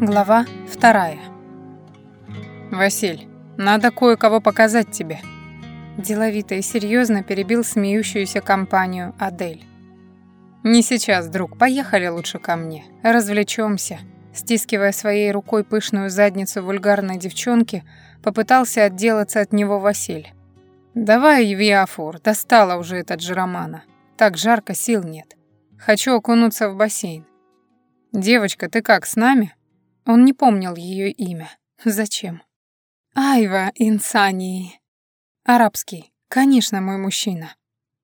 Глава вторая. «Василь, надо кое-кого показать тебе». Деловито и серьезно перебил смеющуюся компанию Адель. «Не сейчас, друг, поехали лучше ко мне. Развлечемся. Стискивая своей рукой пышную задницу вульгарной девчонки, попытался отделаться от него Василь. «Давай, Евиафор, достала уже этот Жиромана. Так жарко, сил нет. Хочу окунуться в бассейн. Девочка, ты как, с нами?» Он не помнил ее имя. Зачем? Айва Инсании. Арабский. Конечно, мой мужчина.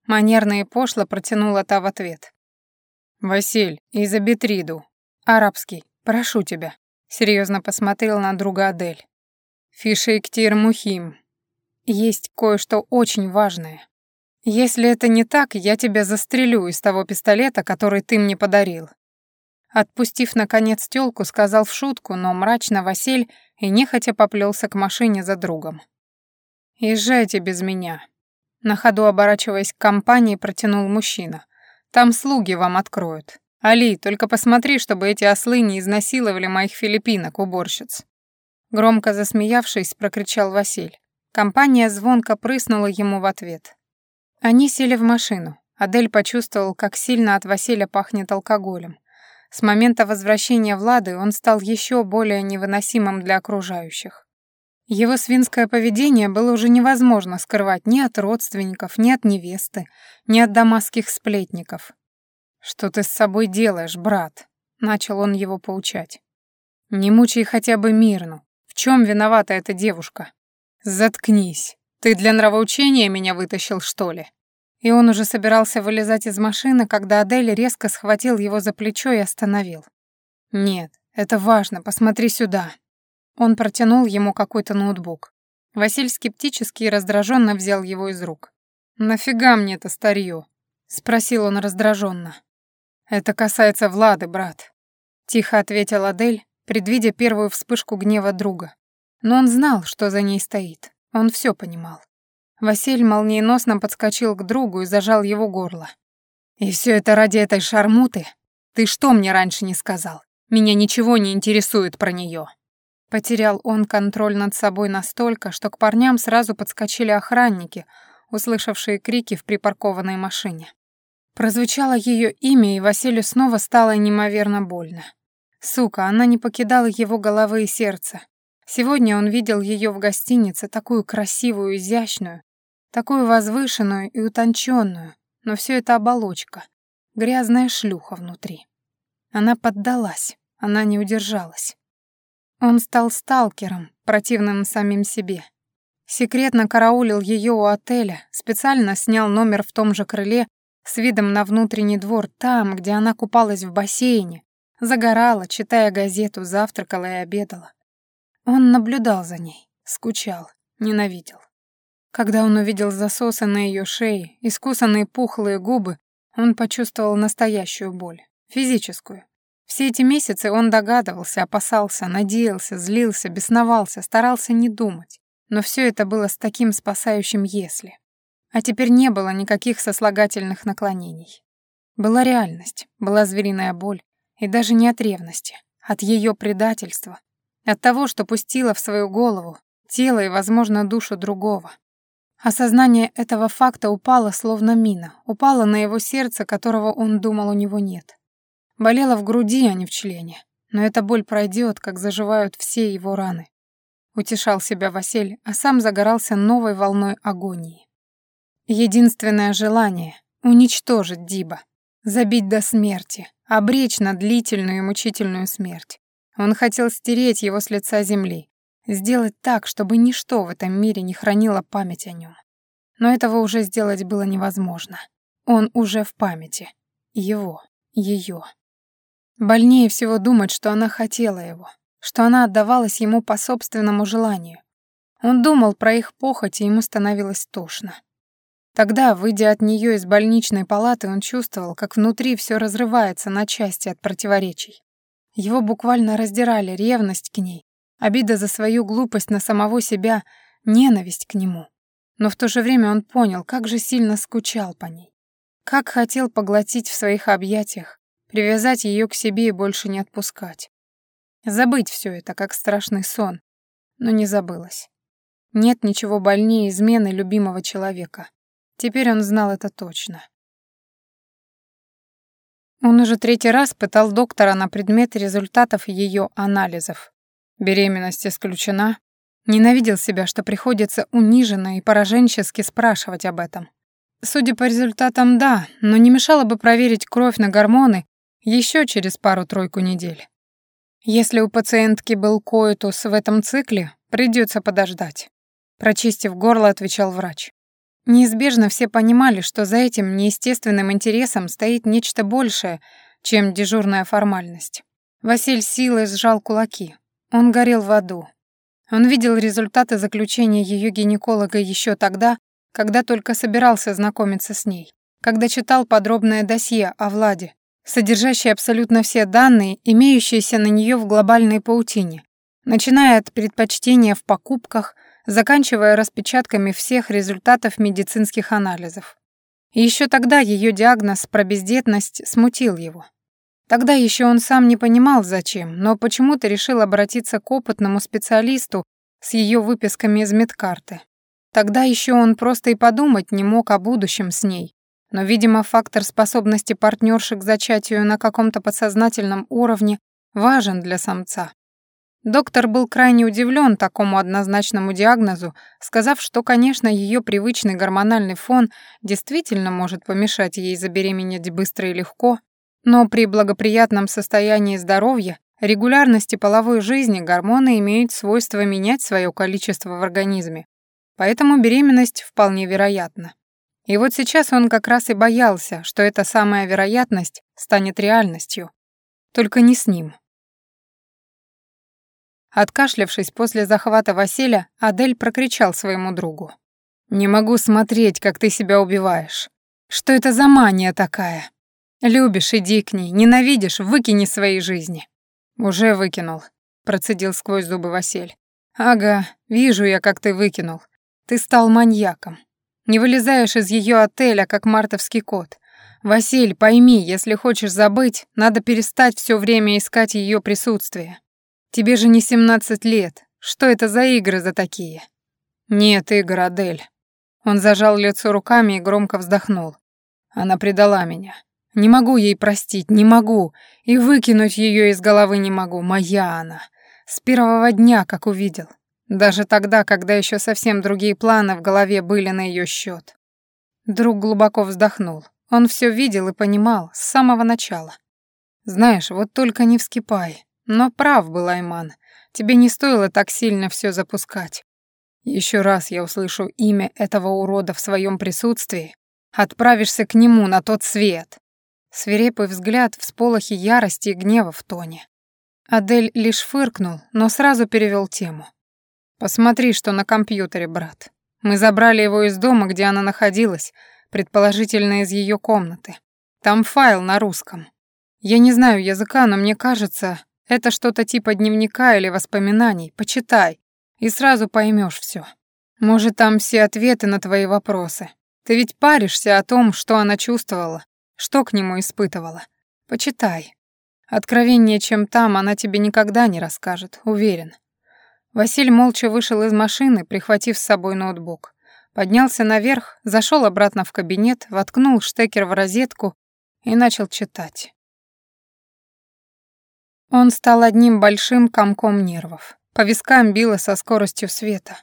Манерно и пошло протянула та в ответ. «Василь, из Абитриду. Арабский. Прошу тебя». Серьезно посмотрел на друга Адель. «Фишейктир Мухим. Есть кое-что очень важное. Если это не так, я тебя застрелю из того пистолета, который ты мне подарил. Отпустив, наконец, тёлку, сказал в шутку, но мрачно Василь и нехотя поплелся к машине за другом. «Езжайте без меня». На ходу, оборачиваясь к компании, протянул мужчина. «Там слуги вам откроют. Али, только посмотри, чтобы эти ослы не изнасиловали моих филиппинок, уборщиц». Громко засмеявшись, прокричал Василь. Компания звонко прыснула ему в ответ. Они сели в машину. Адель почувствовал, как сильно от Василия пахнет алкоголем. С момента возвращения Влады он стал еще более невыносимым для окружающих. Его свинское поведение было уже невозможно скрывать ни от родственников, ни от невесты, ни от дамасских сплетников. «Что ты с собой делаешь, брат?» — начал он его поучать. «Не мучай хотя бы Мирну. В чем виновата эта девушка?» «Заткнись. Ты для нравоучения меня вытащил, что ли?» И он уже собирался вылезать из машины, когда Адель резко схватил его за плечо и остановил. «Нет, это важно, посмотри сюда». Он протянул ему какой-то ноутбук. Василь скептически и раздраженно взял его из рук. «Нафига мне это старье?» — спросил он раздраженно. «Это касается Влады, брат», — тихо ответил Адель, предвидя первую вспышку гнева друга. Но он знал, что за ней стоит. Он все понимал. Василь молниеносно подскочил к другу и зажал его горло. «И все это ради этой шармуты? Ты что мне раньше не сказал? Меня ничего не интересует про нее. Потерял он контроль над собой настолько, что к парням сразу подскочили охранники, услышавшие крики в припаркованной машине. Прозвучало ее имя, и Василию снова стало неимоверно больно. Сука, она не покидала его головы и сердца. Сегодня он видел ее в гостинице, такую красивую, изящную, такую возвышенную и утонченную, но все это оболочка, грязная шлюха внутри. Она поддалась, она не удержалась. Он стал сталкером, противным самим себе. Секретно караулил ее у отеля, специально снял номер в том же крыле с видом на внутренний двор, там, где она купалась в бассейне, загорала, читая газету, завтракала и обедала. Он наблюдал за ней, скучал, ненавидел. Когда он увидел засосы на ее шее, искусанные пухлые губы, он почувствовал настоящую боль, физическую. Все эти месяцы он догадывался, опасался, надеялся, злился, бесновался, старался не думать. Но все это было с таким спасающим «если». А теперь не было никаких сослагательных наклонений. Была реальность, была звериная боль, и даже не от ревности, от ее предательства, от того, что пустила в свою голову, тело и, возможно, душу другого. Осознание этого факта упало словно мина, упало на его сердце, которого он думал у него нет. Болело в груди, а не в члене. Но эта боль пройдет, как заживают все его раны. Утешал себя Василь, а сам загорался новой волной агонии. Единственное желание — уничтожить Диба, забить до смерти, обречь на длительную и мучительную смерть. Он хотел стереть его с лица земли, сделать так, чтобы ничто в этом мире не хранило память о нем. Но этого уже сделать было невозможно. Он уже в памяти. Его, ее. Больнее всего думать, что она хотела его, что она отдавалась ему по собственному желанию. Он думал про их похоть, и ему становилось тошно. Тогда, выйдя от нее из больничной палаты, он чувствовал, как внутри все разрывается на части от противоречий. Его буквально раздирали ревность к ней, обида за свою глупость на самого себя, ненависть к нему. Но в то же время он понял, как же сильно скучал по ней. Как хотел поглотить в своих объятиях, привязать ее к себе и больше не отпускать. Забыть все это, как страшный сон. Но не забылось. Нет ничего больнее измены любимого человека. Теперь он знал это точно. Он уже третий раз пытал доктора на предмет результатов ее анализов. Беременность исключена. Ненавидел себя, что приходится униженно и пораженчески спрашивать об этом. Судя по результатам, да, но не мешало бы проверить кровь на гормоны еще через пару-тройку недель. Если у пациентки был коитус в этом цикле, придется подождать. Прочистив горло, отвечал врач. Неизбежно все понимали, что за этим неестественным интересом стоит нечто большее, чем дежурная формальность. Василь силой сжал кулаки. Он горел в аду. Он видел результаты заключения ее гинеколога еще тогда, когда только собирался знакомиться с ней, когда читал подробное досье о Владе, содержащее абсолютно все данные, имеющиеся на нее в глобальной паутине, начиная от предпочтения в покупках, заканчивая распечатками всех результатов медицинских анализов. Еще тогда ее диагноз про бездетность смутил его. Тогда еще он сам не понимал, зачем, но почему-то решил обратиться к опытному специалисту с ее выписками из медкарты. Тогда еще он просто и подумать не мог о будущем с ней. Но, видимо, фактор способности партнерши к зачатию на каком-то подсознательном уровне важен для самца. Доктор был крайне удивлен такому однозначному диагнозу, сказав, что, конечно, ее привычный гормональный фон действительно может помешать ей забеременеть быстро и легко, но при благоприятном состоянии здоровья, регулярности половой жизни гормоны имеют свойство менять свое количество в организме. Поэтому беременность вполне вероятна. И вот сейчас он как раз и боялся, что эта самая вероятность станет реальностью. Только не с ним. Откашлявшись после захвата Василя, Адель прокричал своему другу. «Не могу смотреть, как ты себя убиваешь. Что это за мания такая? Любишь, иди к ней, ненавидишь, выкини своей жизни. Уже выкинул, процедил сквозь зубы Василь. Ага, вижу я, как ты выкинул. Ты стал маньяком. Не вылезаешь из ее отеля, как мартовский кот. Василь, пойми, если хочешь забыть, надо перестать все время искать ее присутствие. Тебе же не 17 лет. Что это за игры за такие? Нет, Игорь, Адель. Он зажал лицо руками и громко вздохнул. Она предала меня. Не могу ей простить, не могу. И выкинуть ее из головы не могу. Моя она. С первого дня, как увидел. Даже тогда, когда еще совсем другие планы в голове были на ее счет. Друг глубоко вздохнул. Он все видел и понимал с самого начала. Знаешь, вот только не вскипай. Но прав был Айман. Тебе не стоило так сильно все запускать. Еще раз я услышу имя этого урода в своем присутствии, отправишься к нему на тот свет. Свирепый взгляд, всполохи ярости и гнева в тоне. Адель лишь фыркнул, но сразу перевел тему. «Посмотри, что на компьютере, брат. Мы забрали его из дома, где она находилась, предположительно из ее комнаты. Там файл на русском. Я не знаю языка, но мне кажется, это что-то типа дневника или воспоминаний. Почитай, и сразу поймешь все. Может, там все ответы на твои вопросы. Ты ведь паришься о том, что она чувствовала, что к нему испытывала? Почитай. Откровение, чем там, она тебе никогда не расскажет, уверен. Василь молча вышел из машины, прихватив с собой ноутбук. Поднялся наверх, зашел обратно в кабинет, воткнул штекер в розетку и начал читать. Он стал одним большим комком нервов. По вискам било со скоростью света.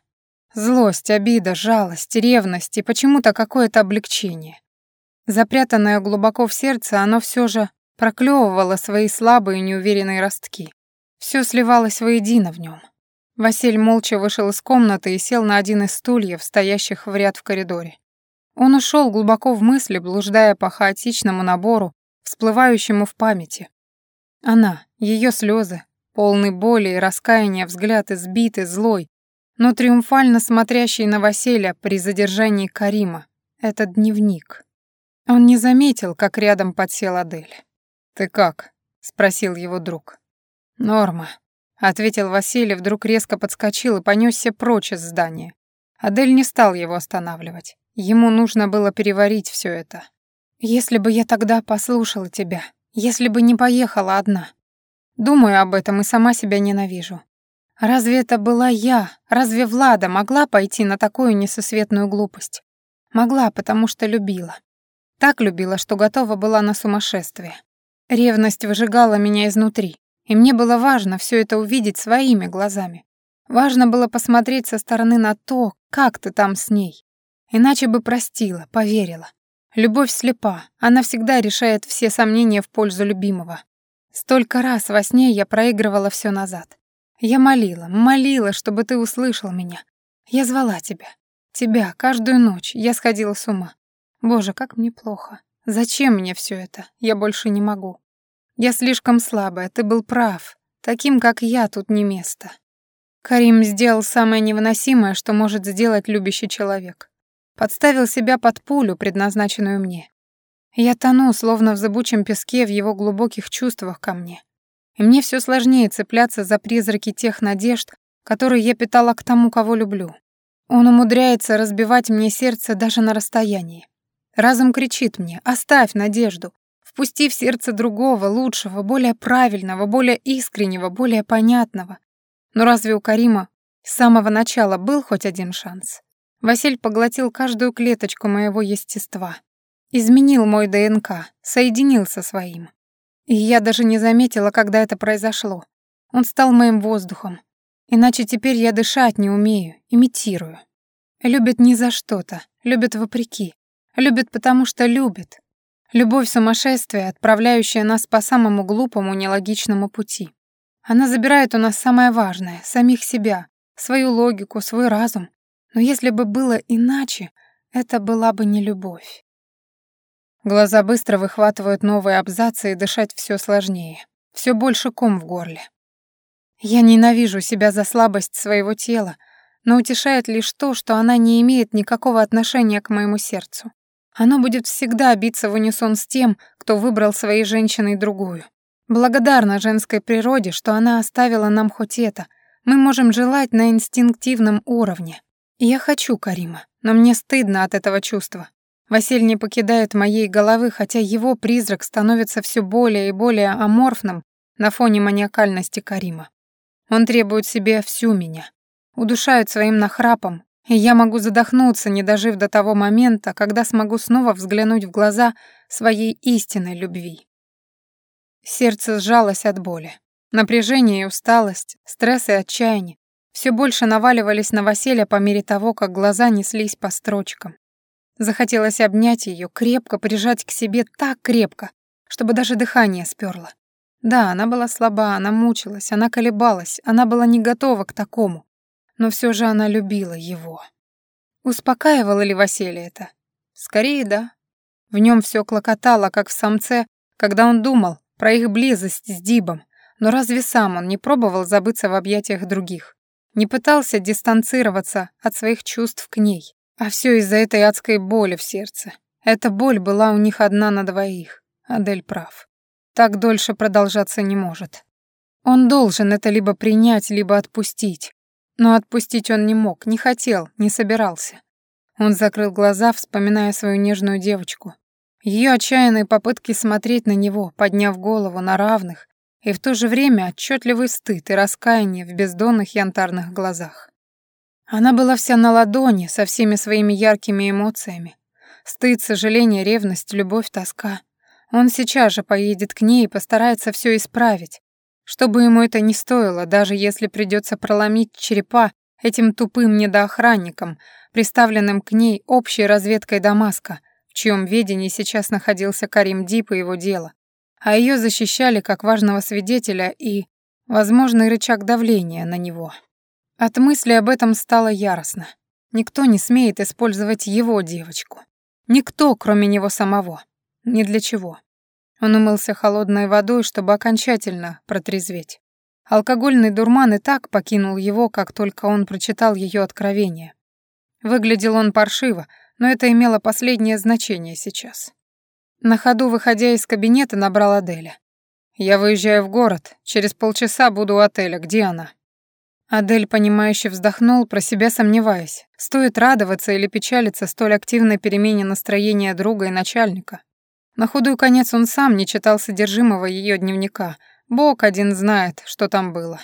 Злость, обида, жалость, ревность и почему-то какое-то облегчение. Запрятанное глубоко в сердце, оно все же проклевывало свои слабые неуверенные ростки. Все сливалось воедино в нем. Василь молча вышел из комнаты и сел на один из стульев, стоящих в ряд в коридоре. Он ушел глубоко в мысли, блуждая по хаотичному набору, всплывающему в памяти. Она, ее слезы, полный боли и раскаяния взгляд избитый, злой, но триумфально смотрящий на Василия при задержании Карима. Этот дневник. Он не заметил, как рядом подсел Адель. «Ты как?» — спросил его друг. «Норма», — ответил Василий, вдруг резко подскочил и понесся прочь из здания. Адель не стал его останавливать. Ему нужно было переварить все это. «Если бы я тогда послушала тебя, если бы не поехала одна». Думаю об этом и сама себя ненавижу. Разве это была я? Разве Влада могла пойти на такую несусветную глупость? Могла, потому что любила. Так любила, что готова была на сумасшествие. Ревность выжигала меня изнутри, и мне было важно все это увидеть своими глазами. Важно было посмотреть со стороны на то, как ты там с ней. Иначе бы простила, поверила. Любовь слепа, она всегда решает все сомнения в пользу любимого. Столько раз во сне я проигрывала все назад. Я молила, молила, чтобы ты услышал меня. Я звала тебя. Тебя каждую ночь. Я сходила с ума. Боже, как мне плохо. Зачем мне все это? Я больше не могу. Я слишком слабая, ты был прав. Таким, как я, тут не место. Карим сделал самое невыносимое, что может сделать любящий человек. Подставил себя под пулю, предназначенную мне. Я тону, словно в зыбучем песке, в его глубоких чувствах ко мне. И мне все сложнее цепляться за призраки тех надежд, которые я питала к тому, кого люблю. Он умудряется разбивать мне сердце даже на расстоянии. Разум кричит мне «Оставь надежду! Впусти в сердце другого, лучшего, более правильного, более искреннего, более понятного». Но разве у Карима с самого начала был хоть один шанс? Василь поглотил каждую клеточку моего естества. Изменил мой ДНК, соединил со своим. И я даже не заметила, когда это произошло. Он стал моим воздухом, Иначе теперь я дышать не умею, имитирую. Любит не за что-то, любит вопреки. Любит потому, что любит. Любовь сумасшествия, отправляющая нас по самому глупому, нелогичному пути. Она забирает у нас самое важное, самих себя, свою логику, свой разум. Но если бы было иначе, это была бы не любовь. Глаза быстро выхватывают новые абзацы, и дышать все сложнее. Все больше ком в горле. Я ненавижу себя за слабость своего тела, но утешает лишь то, что она не имеет никакого отношения к моему сердцу. Оно будет всегда биться в унисон с тем, кто выбрал своей женщиной другую. Благодарна женской природе, что она оставила нам хоть это. Мы можем желать на инстинктивном уровне. Я хочу Карима, но мне стыдно от этого чувства. Василь не покидает моей головы, хотя его призрак становится все более и более аморфным на фоне маниакальности Карима. Он требует себе всю меня, удушает своим нахрапом, и я могу задохнуться, не дожив до того момента, когда смогу снова взглянуть в глаза своей истинной любви. Сердце сжалось от боли. Напряжение и усталость, стресс и отчаяние все больше наваливались на Василия по мере того, как глаза неслись по строчкам. Захотелось обнять ее, крепко прижать к себе так крепко, чтобы даже дыхание сперло. Да, она была слаба, она мучилась, она колебалась, она была не готова к такому. Но все же она любила его. Успокаивало ли Василий это? Скорее, да. В нем все клокотало, как в самце, когда он думал про их близость с Дибом. Но разве сам он не пробовал забыться в объятиях других? Не пытался дистанцироваться от своих чувств к ней? А все из-за этой адской боли в сердце. Эта боль была у них одна на двоих. Адель прав. Так дольше продолжаться не может. Он должен это либо принять, либо отпустить. Но отпустить он не мог, не хотел, не собирался. Он закрыл глаза, вспоминая свою нежную девочку. Ее отчаянные попытки смотреть на него, подняв голову на равных, и в то же время отчетливый стыд и раскаяние в бездонных янтарных глазах. Она была вся на ладони, со всеми своими яркими эмоциями. Стыд, сожаление, ревность, любовь, тоска. Он сейчас же поедет к ней и постарается все исправить. Что бы ему это ни стоило, даже если придется проломить черепа этим тупым недоохранникам, приставленным к ней общей разведкой Дамаска, в чьем ведении сейчас находился Карим Дип и его дело. А ее защищали как важного свидетеля и возможный рычаг давления на него. От мысли об этом стало яростно. Никто не смеет использовать его девочку. Никто, кроме него самого. Ни для чего. Он умылся холодной водой, чтобы окончательно протрезветь. Алкогольный дурман и так покинул его, как только он прочитал ее откровение. Выглядел он паршиво, но это имело последнее значение сейчас. На ходу, выходя из кабинета, набрал Аделя. «Я выезжаю в город. Через полчаса буду у отеля. Где она?» Адель, понимающе вздохнул, про себя сомневаясь, стоит радоваться или печалиться столь активной перемене настроения друга и начальника. На худой конец он сам не читал содержимого ее дневника, Бог один знает, что там было.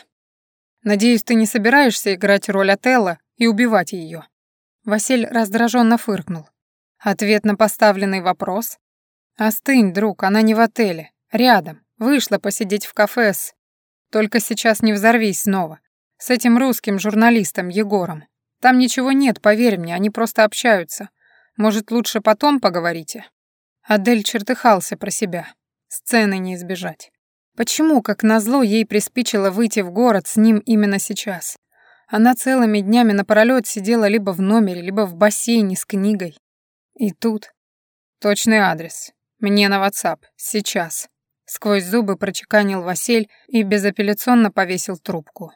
Надеюсь, ты не собираешься играть роль Отелла и убивать ее. Василь раздраженно фыркнул. Ответ на поставленный вопрос? Остынь, друг, она не в отеле. Рядом. Вышла посидеть в кафе с... Только сейчас не взорвись снова. С этим русским журналистом Егором. Там ничего нет, поверь мне, они просто общаются. Может, лучше потом поговорите?» Адель чертыхался про себя. Сцены не избежать. Почему, как назло, ей приспичило выйти в город с ним именно сейчас? Она целыми днями напролёт сидела либо в номере, либо в бассейне с книгой. И тут... Точный адрес. Мне на WhatsApp. Сейчас. Сквозь зубы прочеканил Василь и безапелляционно повесил трубку.